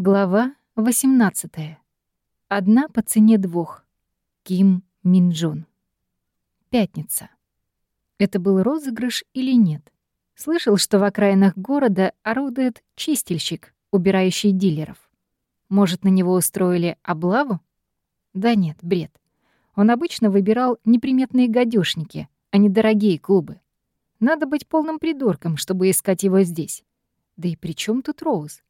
Глава 18. Одна по цене двух. Ким Минджун. Пятница. Это был розыгрыш или нет? Слышал, что в окраинах города орудует чистильщик, убирающий дилеров. Может, на него устроили облаву? Да нет, бред. Он обычно выбирал неприметные гадюшники, а не дорогие клубы. Надо быть полным придурком, чтобы искать его здесь. Да и при чем тут Роуз?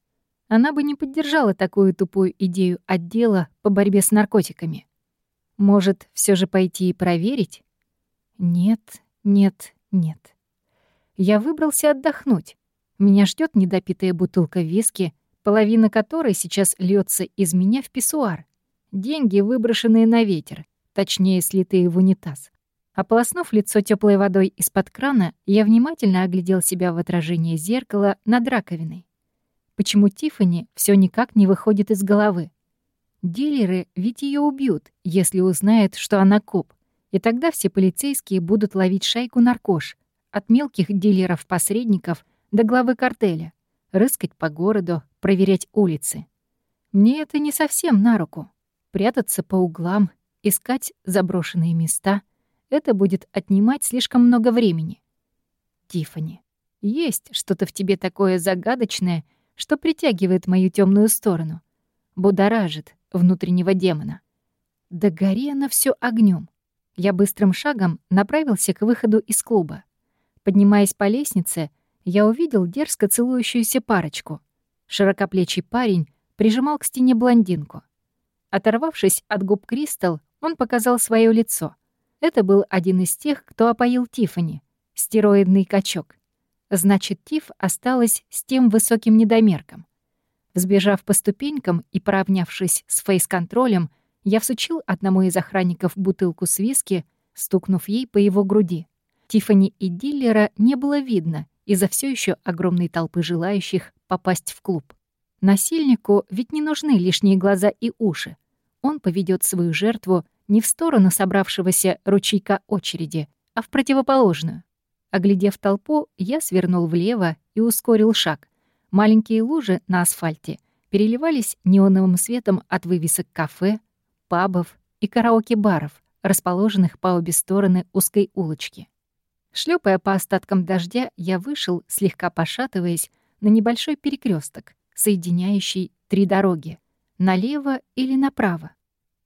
Она бы не поддержала такую тупую идею отдела по борьбе с наркотиками. Может, все же пойти и проверить? Нет, нет, нет. Я выбрался отдохнуть. Меня ждет недопитая бутылка виски, половина которой сейчас льется из меня в писсуар. Деньги, выброшенные на ветер, точнее, слитые в унитаз. Ополоснув лицо теплой водой из-под крана, я внимательно оглядел себя в отражении зеркала над раковиной почему Тифани все никак не выходит из головы. Дилеры ведь ее убьют, если узнают, что она коп, и тогда все полицейские будут ловить шайку наркош, от мелких дилеров-посредников до главы картеля, рыскать по городу, проверять улицы. Мне это не совсем на руку. Прятаться по углам, искать заброшенные места — это будет отнимать слишком много времени. Тифани, есть что-то в тебе такое загадочное — что притягивает мою темную сторону, будоражит внутреннего демона. Да гори она все огнем. Я быстрым шагом направился к выходу из клуба. Поднимаясь по лестнице, я увидел дерзко целующуюся парочку. Широкоплечий парень прижимал к стене блондинку. Оторвавшись от губ Кристал, он показал свое лицо. Это был один из тех, кто опоил Тифани, стероидный качок. Значит, Тиф осталась с тем высоким недомерком. Сбежав по ступенькам и поравнявшись с фейс-контролем, я всучил одному из охранников бутылку с виски, стукнув ей по его груди. Тифани и дилера не было видно из-за все еще огромной толпы желающих попасть в клуб. Насильнику ведь не нужны лишние глаза и уши. Он поведет свою жертву не в сторону собравшегося ручейка очереди, а в противоположную. Оглядев толпу, я свернул влево и ускорил шаг. Маленькие лужи на асфальте переливались неоновым светом от вывесок кафе, пабов и караоке-баров, расположенных по обе стороны узкой улочки. Шлепая по остаткам дождя, я вышел, слегка пошатываясь, на небольшой перекресток, соединяющий три дороги — налево или направо.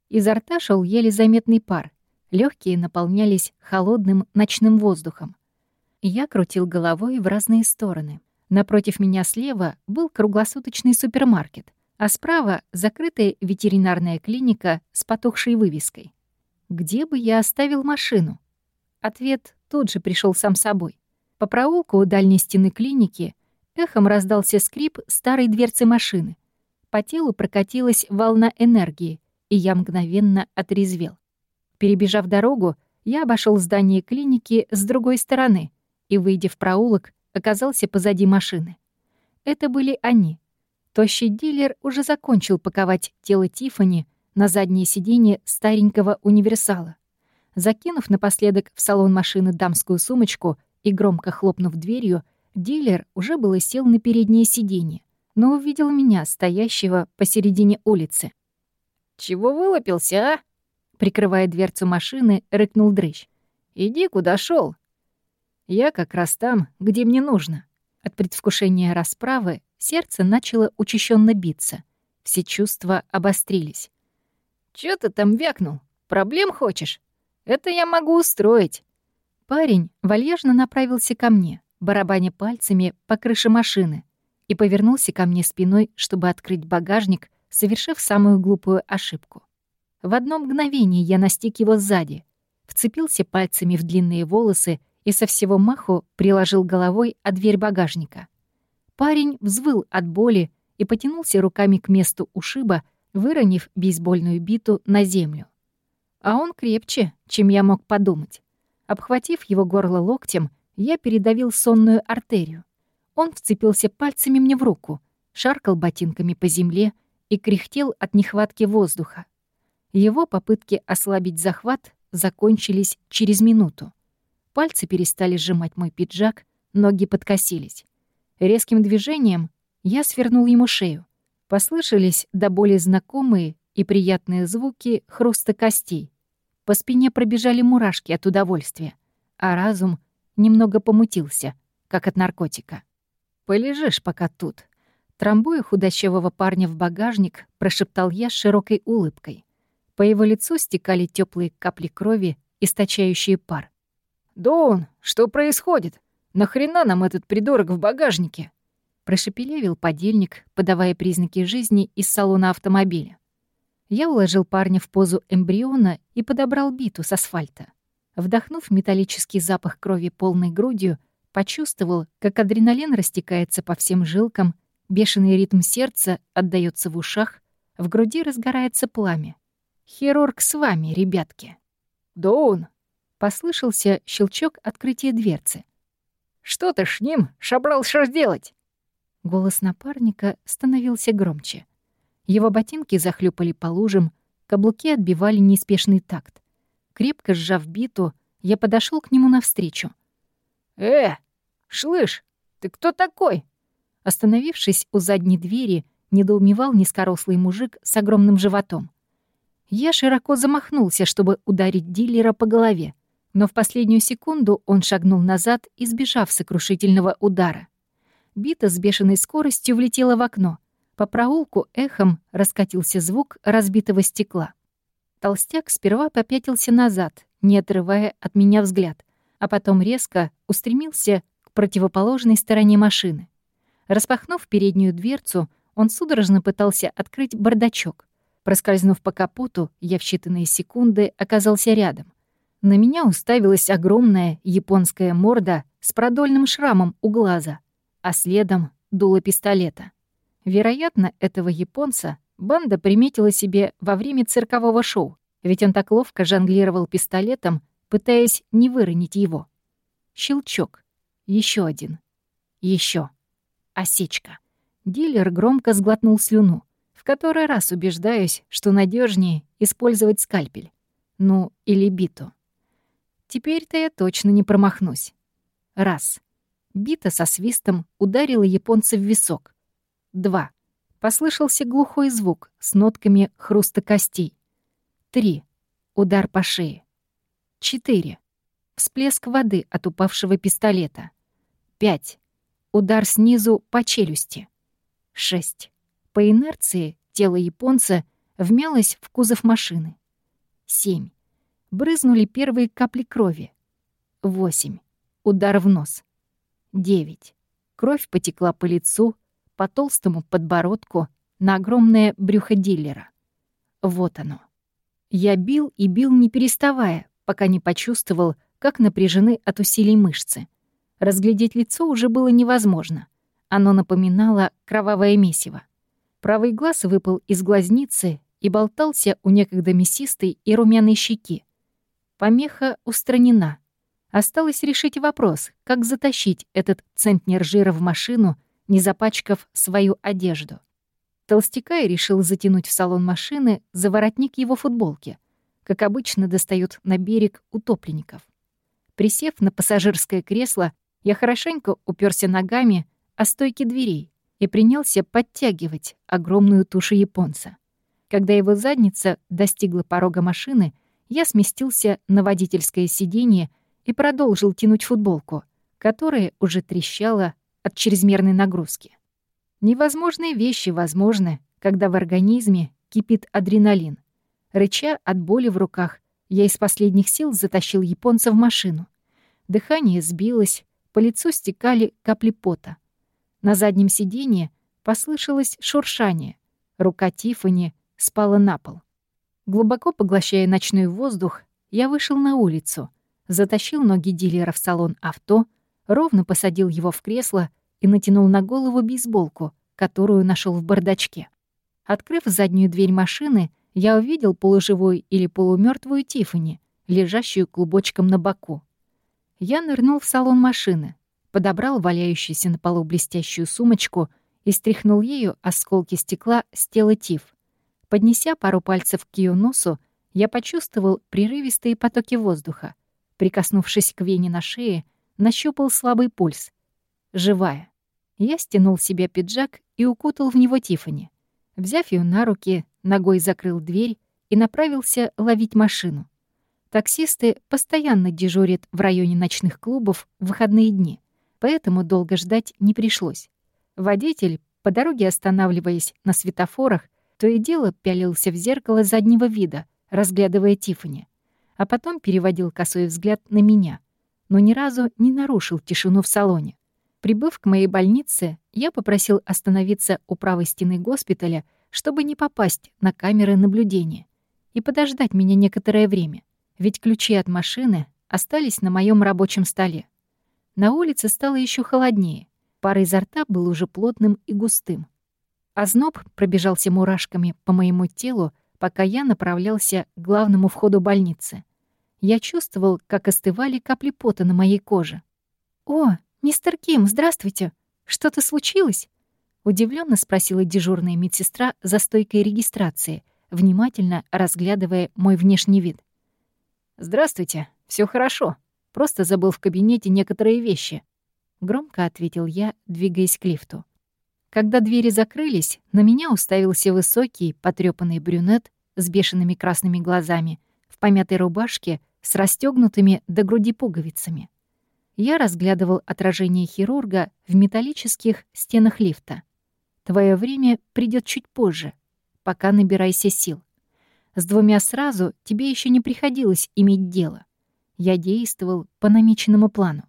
Изо рта шел еле заметный пар, легкие наполнялись холодным ночным воздухом. Я крутил головой в разные стороны. Напротив меня слева был круглосуточный супермаркет, а справа — закрытая ветеринарная клиника с потухшей вывеской. Где бы я оставил машину? Ответ тут же пришел сам собой. По проулку у дальней стены клиники эхом раздался скрип старой дверцы машины. По телу прокатилась волна энергии, и я мгновенно отрезвел. Перебежав дорогу, я обошел здание клиники с другой стороны — и, выйдя в проулок, оказался позади машины. Это были они. Тощий дилер уже закончил паковать тело Тифани на заднее сиденье старенького универсала. Закинув напоследок в салон машины дамскую сумочку и громко хлопнув дверью, дилер уже было сел на переднее сиденье, но увидел меня, стоящего посередине улицы. «Чего вылупился, а?» Прикрывая дверцу машины, рыкнул дрыщ. «Иди, куда шел. Я как раз там, где мне нужно. От предвкушения расправы сердце начало учащенно биться. Все чувства обострились. «Чё ты там вякнул? Проблем хочешь? Это я могу устроить». Парень вальяжно направился ко мне, барабаня пальцами по крыше машины, и повернулся ко мне спиной, чтобы открыть багажник, совершив самую глупую ошибку. В одно мгновение я настиг его сзади, вцепился пальцами в длинные волосы и со всего маху приложил головой о дверь багажника. Парень взвыл от боли и потянулся руками к месту ушиба, выронив бейсбольную биту на землю. А он крепче, чем я мог подумать. Обхватив его горло локтем, я передавил сонную артерию. Он вцепился пальцами мне в руку, шаркал ботинками по земле и кряхтел от нехватки воздуха. Его попытки ослабить захват закончились через минуту. Пальцы перестали сжимать мой пиджак, ноги подкосились. Резким движением я свернул ему шею, Послышались до боли знакомые и приятные звуки хруста костей. По спине пробежали мурашки от удовольствия, а разум немного помутился, как от наркотика. «Полежишь пока тут», Трамбуя худощавого парня в багажник, прошептал я с широкой улыбкой. По его лицу стекали теплые капли крови, источающие пар. «Доун, что происходит? Нахрена нам этот придурок в багажнике?» Прошепелевил подельник, подавая признаки жизни из салона автомобиля. Я уложил парня в позу эмбриона и подобрал биту с асфальта. Вдохнув металлический запах крови полной грудью, почувствовал, как адреналин растекается по всем жилкам, Бешеный ритм сердца отдаётся в ушах, в груди разгорается пламя. «Хирург с вами, ребятки!» «Доун!» — послышался щелчок открытия дверцы. «Что ты ж ним шабрался делать?» Голос напарника становился громче. Его ботинки захлюпали по лужам, каблуки отбивали неспешный такт. Крепко сжав биту, я подошел к нему навстречу. «Э, шлыш, ты кто такой?» Остановившись у задней двери, недоумевал низкорослый мужик с огромным животом. Я широко замахнулся, чтобы ударить дилера по голове, но в последнюю секунду он шагнул назад, избежав сокрушительного удара. Бита с бешеной скоростью влетела в окно. По проулку эхом раскатился звук разбитого стекла. Толстяк сперва попятился назад, не отрывая от меня взгляд, а потом резко устремился к противоположной стороне машины. Распахнув переднюю дверцу, он судорожно пытался открыть бардачок. Проскользнув по капоту, я в считанные секунды оказался рядом. На меня уставилась огромная японская морда с продольным шрамом у глаза, а следом — дуло пистолета. Вероятно, этого японца банда приметила себе во время циркового шоу, ведь он так ловко жонглировал пистолетом, пытаясь не выронить его. Щелчок. Еще один. Еще. Осечка. Дилер громко сглотнул слюну. В который раз убеждаюсь, что надежнее использовать скальпель. Ну, или биту. Теперь-то я точно не промахнусь. Раз. Бита со свистом ударила японца в висок. Два. Послышался глухой звук с нотками хруста костей. Три. Удар по шее. Четыре. Всплеск воды от упавшего пистолета. Пять. Удар снизу по челюсти. 6. По инерции тело японца вмялось в кузов машины. 7. Брызнули первые капли крови. 8. Удар в нос. 9. Кровь потекла по лицу, по толстому подбородку, на огромное брюхо дилера. Вот оно. Я бил и бил, не переставая, пока не почувствовал, как напряжены от усилий мышцы. Разглядеть лицо уже было невозможно. Оно напоминало кровавое месиво. Правый глаз выпал из глазницы и болтался у некогда мясистой и румяной щеки. Помеха устранена. Осталось решить вопрос, как затащить этот центнер жира в машину, не запачкав свою одежду. Толстяка решил затянуть в салон машины за воротник его футболки, как обычно достают на берег утопленников. Присев на пассажирское кресло, я хорошенько уперся ногами о стойки дверей и принялся подтягивать огромную тушу японца. Когда его задница достигла порога машины, я сместился на водительское сиденье и продолжил тянуть футболку, которая уже трещала от чрезмерной нагрузки. Невозможные вещи возможны, когда в организме кипит адреналин. Рыча от боли в руках, я из последних сил затащил японца в машину. Дыхание сбилось, по лицу стекали капли пота. На заднем сиденье послышалось шуршание. Рука Тифани спала на пол. Глубоко поглощая ночной воздух, я вышел на улицу, затащил ноги дилера в салон авто, ровно посадил его в кресло и натянул на голову бейсболку, которую нашел в бардачке. Открыв заднюю дверь машины, я увидел полуживую или полумертвую Тифани, лежащую клубочком на боку. Я нырнул в салон машины, подобрал валяющуюся на полу блестящую сумочку и стряхнул ею осколки стекла с тела Тиф. Поднеся пару пальцев к ее носу, я почувствовал прерывистые потоки воздуха. Прикоснувшись к вене на шее, нащупал слабый пульс. Живая. Я стянул себе пиджак и укутал в него Тифани. Взяв ее на руки, ногой закрыл дверь и направился ловить машину. Таксисты постоянно дежурят в районе ночных клубов в выходные дни, поэтому долго ждать не пришлось. Водитель, по дороге останавливаясь на светофорах, то и дело пялился в зеркало заднего вида, разглядывая Тифани, а потом переводил косой взгляд на меня, но ни разу не нарушил тишину в салоне. Прибыв к моей больнице, я попросил остановиться у правой стены госпиталя, чтобы не попасть на камеры наблюдения, и подождать меня некоторое время ведь ключи от машины остались на моем рабочем столе. На улице стало еще холоднее, пар изо рта был уже плотным и густым. Озноб пробежался мурашками по моему телу, пока я направлялся к главному входу больницы. Я чувствовал, как остывали капли пота на моей коже. «О, мистер Ким, здравствуйте! Что-то случилось?» Удивленно спросила дежурная медсестра за стойкой регистрации, внимательно разглядывая мой внешний вид. «Здравствуйте. Все хорошо. Просто забыл в кабинете некоторые вещи», — громко ответил я, двигаясь к лифту. Когда двери закрылись, на меня уставился высокий, потрёпанный брюнет с бешеными красными глазами, в помятой рубашке с расстёгнутыми до груди пуговицами. Я разглядывал отражение хирурга в металлических стенах лифта. «Твое время придёт чуть позже. Пока набирайся сил». С двумя сразу тебе еще не приходилось иметь дело. Я действовал по намеченному плану.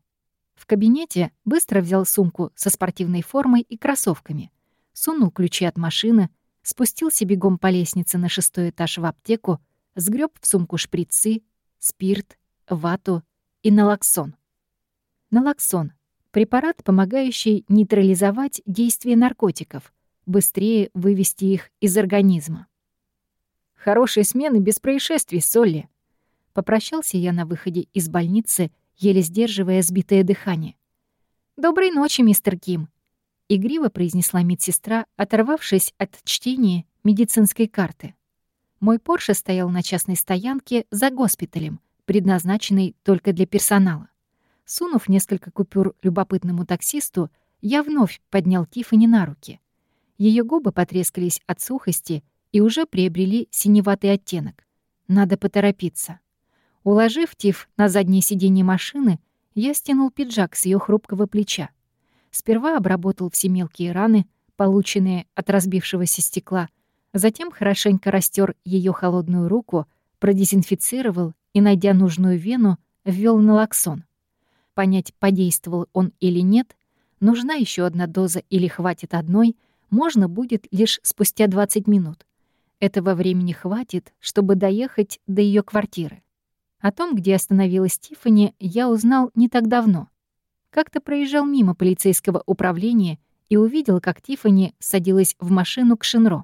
В кабинете быстро взял сумку со спортивной формой и кроссовками, сунул ключи от машины, спустился бегом по лестнице на шестой этаж в аптеку, сгреб в сумку шприцы, спирт, вату и налоксон. Налоксон — препарат, помогающий нейтрализовать действие наркотиков, быстрее вывести их из организма. Хорошей смены без происшествий, Солли. Попрощался я на выходе из больницы, еле сдерживая сбитое дыхание. «Доброй ночи, мистер Ким», — игриво произнесла медсестра, оторвавшись от чтения медицинской карты. Мой Порше стоял на частной стоянке за госпиталем, предназначенной только для персонала. Сунув несколько купюр любопытному таксисту, я вновь поднял Тиффани на руки. Ее губы потрескались от сухости, и уже приобрели синеватый оттенок. Надо поторопиться. Уложив Тиф на заднее сиденье машины, я стянул пиджак с ее хрупкого плеча. Сперва обработал все мелкие раны, полученные от разбившегося стекла, затем хорошенько растер ее холодную руку, продезинфицировал и, найдя нужную вену, ввел налоксон. Понять, подействовал он или нет, нужна еще одна доза или хватит одной, можно будет лишь спустя 20 минут. Этого времени хватит, чтобы доехать до ее квартиры. О том, где остановилась Тиффани, я узнал не так давно. Как-то проезжал мимо полицейского управления и увидел, как Тиффани садилась в машину к Шинро.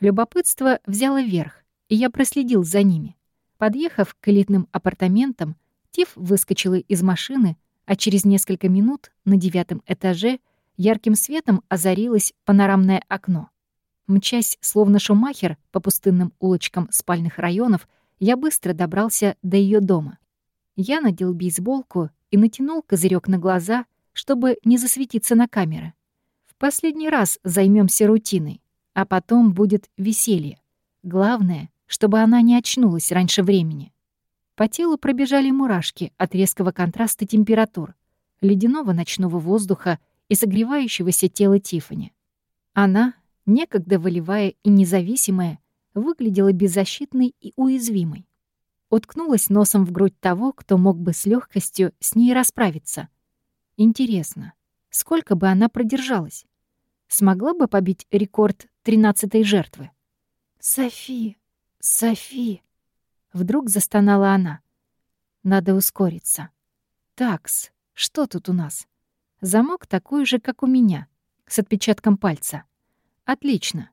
Любопытство взяло верх, и я проследил за ними. Подъехав к элитным апартаментам, Тиф выскочила из машины, а через несколько минут на девятом этаже ярким светом озарилось панорамное окно. Мчась, словно шумахер, по пустынным улочкам спальных районов, я быстро добрался до ее дома. Я надел бейсболку и натянул козырек на глаза, чтобы не засветиться на камеры. В последний раз займемся рутиной, а потом будет веселье. Главное, чтобы она не очнулась раньше времени. По телу пробежали мурашки от резкого контраста температур, ледяного ночного воздуха и согревающегося тела Тифани. Она некогда волевая и независимая, выглядела беззащитной и уязвимой. Уткнулась носом в грудь того, кто мог бы с легкостью с ней расправиться. Интересно, сколько бы она продержалась? Смогла бы побить рекорд тринадцатой жертвы? «Софи! Софи!» Вдруг застонала она. «Надо ускориться. Такс, что тут у нас? Замок такой же, как у меня, с отпечатком пальца. Отлично.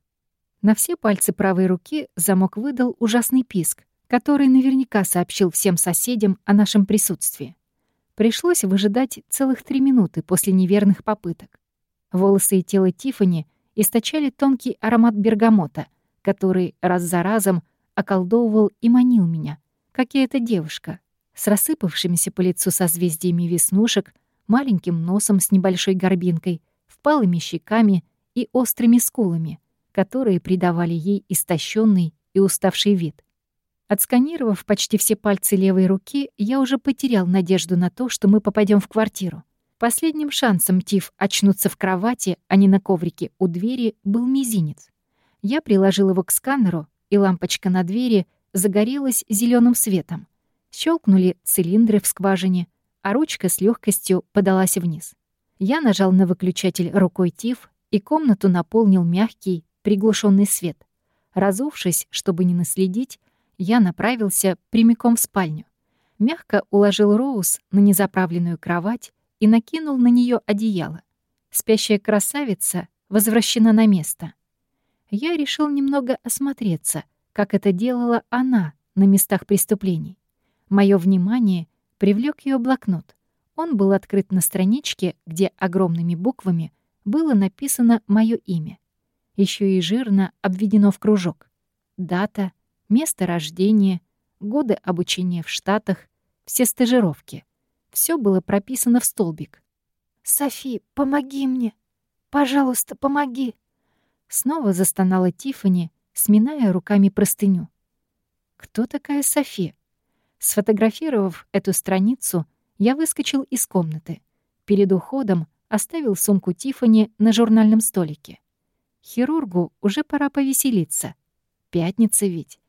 На все пальцы правой руки замок выдал ужасный писк, который наверняка сообщил всем соседям о нашем присутствии. Пришлось выжидать целых три минуты после неверных попыток. Волосы и тело Тифани источали тонкий аромат бергамота, который раз за разом околдовывал и манил меня, как и эта девушка, с рассыпавшимися по лицу созвездиями веснушек, маленьким носом с небольшой горбинкой, впалыми щеками — и острыми скулами, которые придавали ей истощенный и уставший вид. Отсканировав почти все пальцы левой руки, я уже потерял надежду на то, что мы попадем в квартиру. Последним шансом Тиф очнуться в кровати, а не на коврике у двери, был мизинец. Я приложил его к сканеру, и лампочка на двери загорелась зеленым светом. Щелкнули цилиндры в скважине, а ручка с легкостью подалась вниз. Я нажал на выключатель рукой Тиф, и комнату наполнил мягкий, приглушенный свет. Разувшись, чтобы не наследить, я направился прямиком в спальню. Мягко уложил Роуз на незаправленную кровать и накинул на нее одеяло. Спящая красавица возвращена на место. Я решил немного осмотреться, как это делала она на местах преступлений. Мое внимание привлек ее блокнот. Он был открыт на страничке, где огромными буквами было написано мое имя. Еще и жирно обведено в кружок. Дата, место рождения, годы обучения в Штатах, все стажировки. Все было прописано в столбик. «Софи, помоги мне! Пожалуйста, помоги!» Снова застонала Тифани, сминая руками простыню. «Кто такая Софи?» Сфотографировав эту страницу, я выскочил из комнаты. Перед уходом оставил сумку Тифани на журнальном столике. Хирургу уже пора повеселиться. Пятница ведь.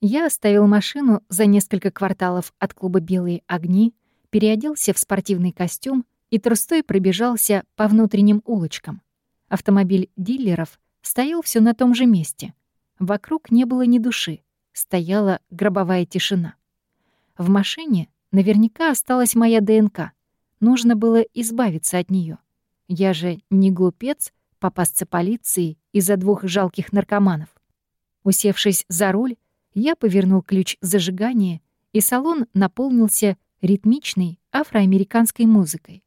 Я оставил машину за несколько кварталов от клуба «Белые огни», переоделся в спортивный костюм и трустой пробежался по внутренним улочкам. Автомобиль дилеров стоял все на том же месте. Вокруг не было ни души. Стояла гробовая тишина. В машине наверняка осталась моя ДНК. Нужно было избавиться от нее. Я же не глупец попасться полиции из-за двух жалких наркоманов. Усевшись за руль, я повернул ключ зажигания, и салон наполнился ритмичной афроамериканской музыкой.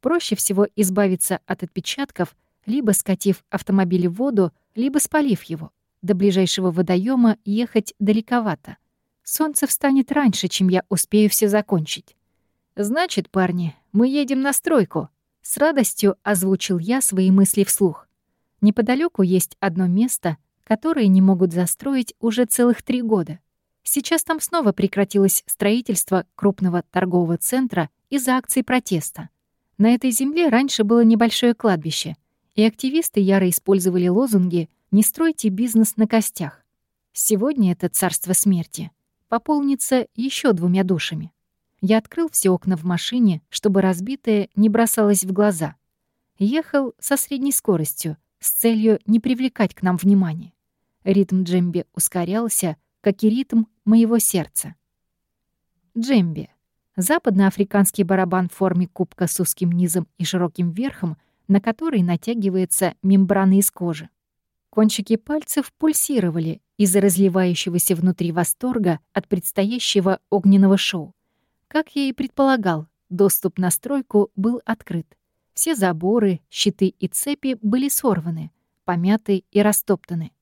Проще всего избавиться от отпечатков, либо скатив автомобиль в воду, либо спалив его. До ближайшего водоема ехать далековато. Солнце встанет раньше, чем я успею все закончить. «Значит, парни, мы едем на стройку», — с радостью озвучил я свои мысли вслух. Неподалеку есть одно место, которые не могут застроить уже целых три года. Сейчас там снова прекратилось строительство крупного торгового центра из-за акций протеста. На этой земле раньше было небольшое кладбище, и активисты яро использовали лозунги «Не стройте бизнес на костях». Сегодня это царство смерти пополнится еще двумя душами. Я открыл все окна в машине, чтобы разбитое не бросалось в глаза. Ехал со средней скоростью, с целью не привлекать к нам внимания. Ритм джемби ускорялся, как и ритм моего сердца. Джемби — западноафриканский барабан в форме кубка с узким низом и широким верхом, на который натягивается мембрана из кожи. Кончики пальцев пульсировали из-за разливающегося внутри восторга от предстоящего огненного шоу. Как я и предполагал, доступ на стройку был открыт. Все заборы, щиты и цепи были сорваны, помяты и растоптаны.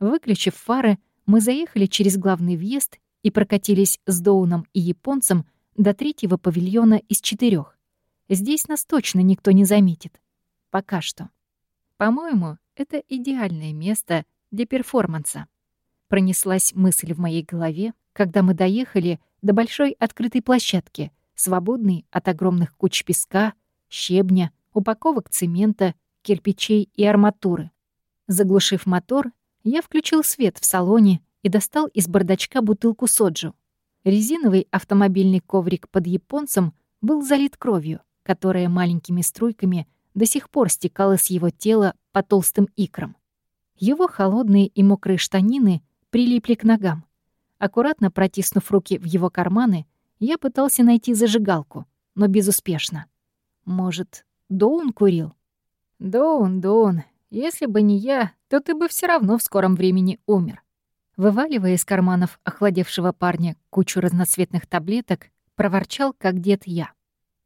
Выключив фары, мы заехали через главный въезд и прокатились с Доуном и японцем до третьего павильона из четырех. Здесь нас точно никто не заметит. Пока что. По-моему, это идеальное место для перформанса. Пронеслась мысль в моей голове, когда мы доехали до большой открытой площадки, свободной от огромных куч песка, щебня, упаковок цемента, кирпичей и арматуры. Заглушив мотор, я включил свет в салоне и достал из бардачка бутылку соджу. Резиновый автомобильный коврик под японцем был залит кровью, которая маленькими струйками до сих пор стекала с его тела по толстым икрам. Его холодные и мокрые штанины прилипли к ногам. Аккуратно протиснув руки в его карманы, я пытался найти зажигалку, но безуспешно. Может, Доун курил? Доун, Доун, если бы не я, то ты бы все равно в скором времени умер. Вываливая из карманов охладевшего парня кучу разноцветных таблеток, проворчал, как дед я.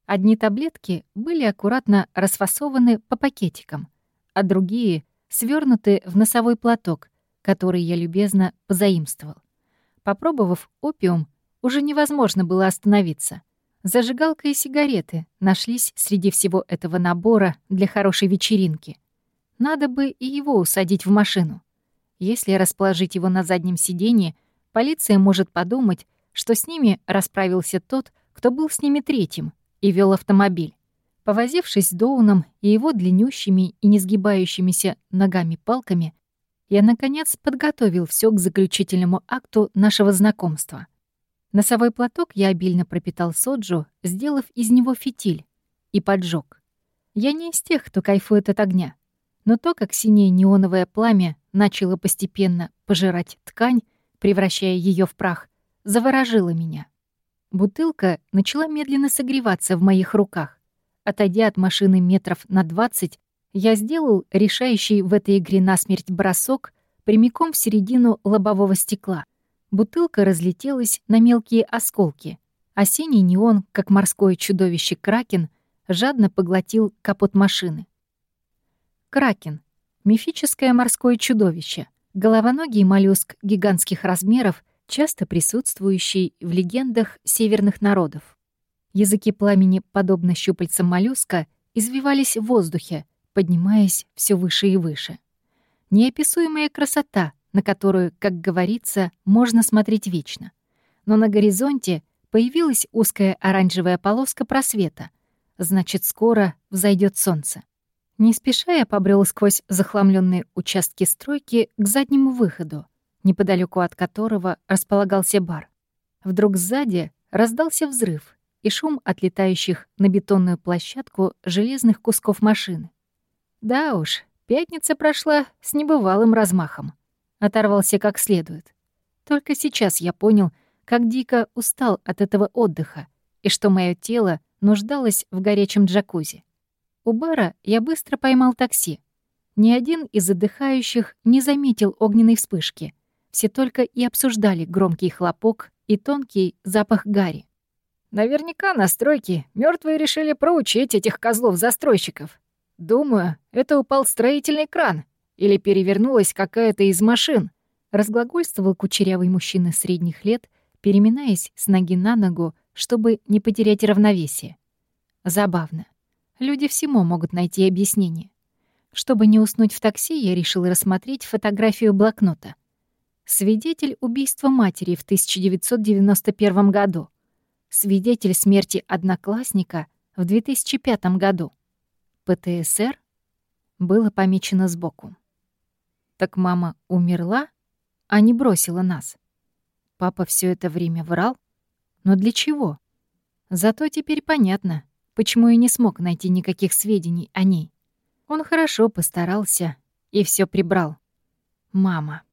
Одни таблетки были аккуратно расфасованы по пакетикам, а другие свернуты в носовой платок, который я любезно позаимствовал. Попробовав опиум, уже невозможно было остановиться. Зажигалка и сигареты нашлись среди всего этого набора для хорошей вечеринки — Надо бы и его усадить в машину. Если расположить его на заднем сиденье, полиция может подумать, что с ними расправился тот, кто был с ними третьим, и вел автомобиль. Повозившись с Доуном и его длиннющими и несгибающимися ногами-палками, я, наконец, подготовил все к заключительному акту нашего знакомства. Носовой платок я обильно пропитал соджу, сделав из него фитиль, и поджег. Я не из тех, кто кайфует от огня, но то, как синее неоновое пламя начало постепенно пожирать ткань, превращая ее в прах, заворожило меня. Бутылка начала медленно согреваться в моих руках. Отойдя от машины метров на двадцать, я сделал решающий в этой игре насмерть бросок прямиком в середину лобового стекла. Бутылка разлетелась на мелкие осколки, а синий неон, как морское чудовище Кракен, жадно поглотил капот машины. Кракен — мифическое морское чудовище, головоногий моллюск гигантских размеров, часто присутствующий в легендах северных народов. Языки пламени, подобно щупальцам моллюска, извивались в воздухе, поднимаясь все выше и выше. Неописуемая красота, на которую, как говорится, можно смотреть вечно. Но на горизонте появилась узкая оранжевая полоска просвета. Значит, скоро взойдет солнце. Не спеша я побрел сквозь захламленные участки стройки к заднему выходу, неподалеку от которого располагался бар. Вдруг сзади раздался взрыв и шум отлетающих на бетонную площадку железных кусков машины. Да уж, пятница прошла с небывалым размахом. Оторвался как следует. Только сейчас я понял, как дико устал от этого отдыха и что мое тело нуждалось в горячем джакузи. У бара я быстро поймал такси. Ни один из отдыхающих не заметил огненной вспышки. Все только и обсуждали громкий хлопок и тонкий запах гари. Наверняка на стройке мертвые решили проучить этих козлов-застройщиков, «Думаю, это упал строительный кран или перевернулась какая-то из машин», разглагольствовал кучерявый мужчина средних лет, переминаясь с ноги на ногу, чтобы не потерять равновесие. Забавно. Люди всему могут найти объяснение. Чтобы не уснуть в такси, я решил рассмотреть фотографию блокнота. Свидетель убийства матери в 1991 году. Свидетель смерти одноклассника в 2005 году. ПТСР было помечено сбоку. Так мама умерла, а не бросила нас. Папа все это время врал. Но для чего? Зато теперь понятно, почему я не смог найти никаких сведений о ней. Он хорошо постарался и все прибрал. Мама.